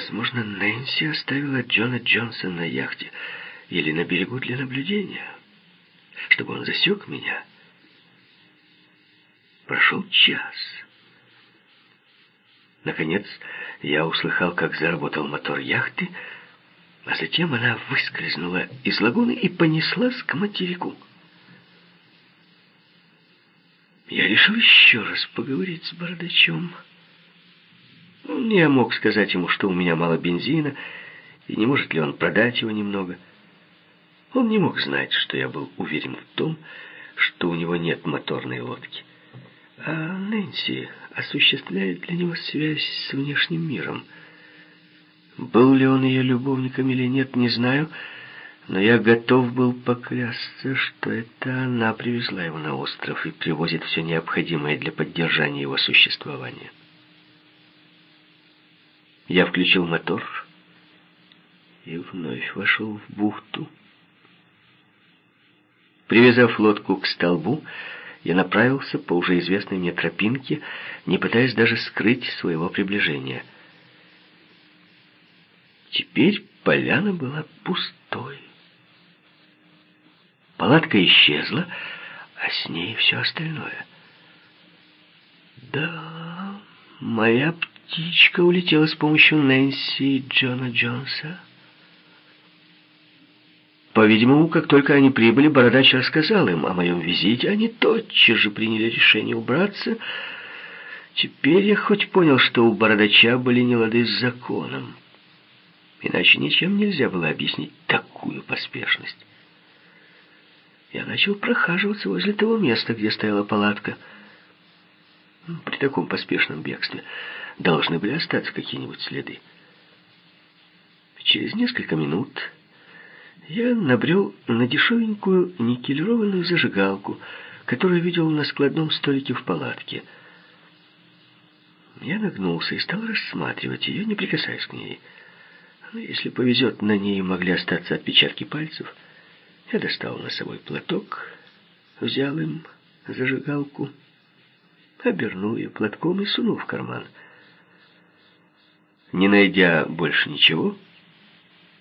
Возможно, Нэнси оставила Джона Джонса на яхте или на берегу для наблюдения, чтобы он засек меня. Прошел час. Наконец, я услыхал, как заработал мотор яхты, а затем она выскользнула из лагуны и понеслась к материку. Я решил еще раз поговорить с бородачом. Я мог сказать ему, что у меня мало бензина, и не может ли он продать его немного. Он не мог знать, что я был уверен в том, что у него нет моторной лодки. А Нэнси осуществляет для него связь с внешним миром. Был ли он ее любовником или нет, не знаю, но я готов был поклясться, что это она привезла его на остров и привозит все необходимое для поддержания его существования. Я включил мотор и вновь вошел в бухту. Привязав лодку к столбу, я направился по уже известной мне тропинке, не пытаясь даже скрыть своего приближения. Теперь поляна была пустой. Палатка исчезла, а с ней все остальное. Да, моя птичка улетела с помощью Нэнси и Джона Джонса. По-видимому, как только они прибыли, Бородач рассказал им о моем визите. Они тотчас же приняли решение убраться. Теперь я хоть понял, что у Бородача были нелады с законом. Иначе ничем нельзя было объяснить такую поспешность. Я начал прохаживаться возле того места, где стояла палатка. При таком поспешном бегстве должны были остаться какие-нибудь следы. Через несколько минут я набрел на дешевенькую никелированную зажигалку, которую видел на складном столике в палатке. Я нагнулся и стал рассматривать ее, не прикасаясь к ней. Но ну, если повезет, на ней могли остаться отпечатки пальцев. Я достал носовой платок, взял им зажигалку, обернул ее платком и сунул в карман. Не найдя больше ничего,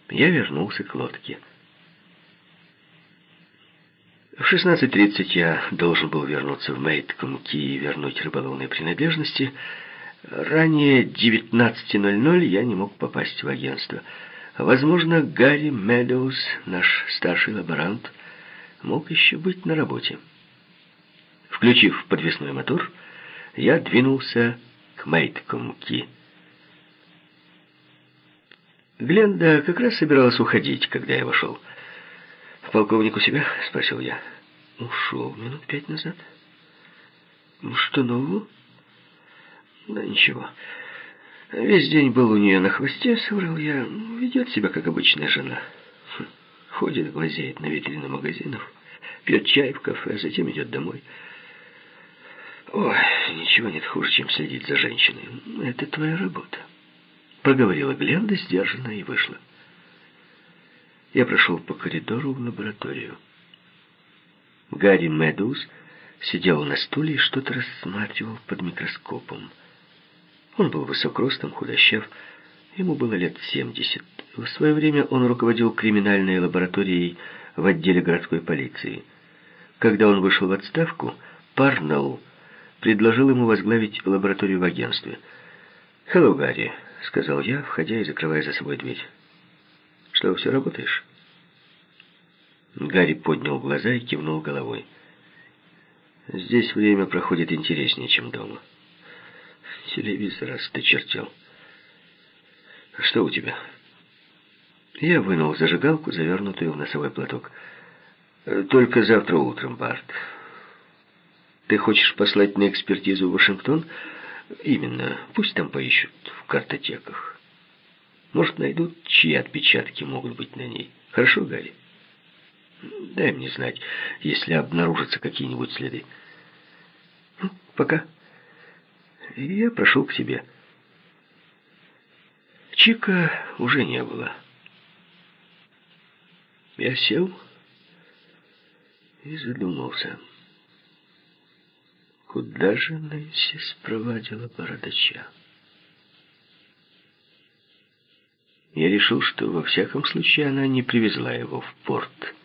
я вернулся к лодке. В 16.30 я должен был вернуться в Мейткомки и вернуть рыболовные принадлежности. Ранее 19.00 я не мог попасть в агентство. Возможно, Гарри Медоуз, наш старший лаборант, мог еще быть на работе. Включив подвесной мотор, я двинулся к Мейткомки. Гленда как раз собиралась уходить, когда я вошел. «Полковник у себя?» — спросил я. «Ушел минут пять назад». «Ну, «Что нового?» «Да ничего. Весь день был у нее на хвосте, соврал я. Ведет себя, как обычная жена. Хм, ходит, глазеет на витрины магазинов, пьет чай в кафе, а затем идет домой». «Ой, ничего нет хуже, чем следить за женщиной. Это твоя работа», — проговорила Гленда сдержанно и вышла. Я прошел по коридору в лабораторию. Гарри Медуз сидел на стуле и что-то рассматривал под микроскопом. Он был высокростом, худощав, ему было лет семьдесят. В свое время он руководил криминальной лабораторией в отделе городской полиции. Когда он вышел в отставку, Парнелл предложил ему возглавить лабораторию в агентстве. «Хелло, Гарри», — сказал я, входя и закрывая за собой дверь. Что, все работаешь?» Гарри поднял глаза и кивнул головой. «Здесь время проходит интереснее, чем дома. Телевизор осточертел. А что у тебя?» Я вынул зажигалку, завернутую в носовой платок. «Только завтра утром, Барт. Ты хочешь послать на экспертизу в Вашингтон?» «Именно. Пусть там поищут в картотеках». Может, найдут, чьи отпечатки могут быть на ней. Хорошо, Гарри? Дай мне знать, если обнаружатся какие-нибудь следы. Ну, пока. Я прошел к себе. Чика уже не было. Я сел и задумался. Куда же Нэнси спровадила бородача? Я решил, что во всяком случае она не привезла его в порт.